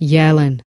yelling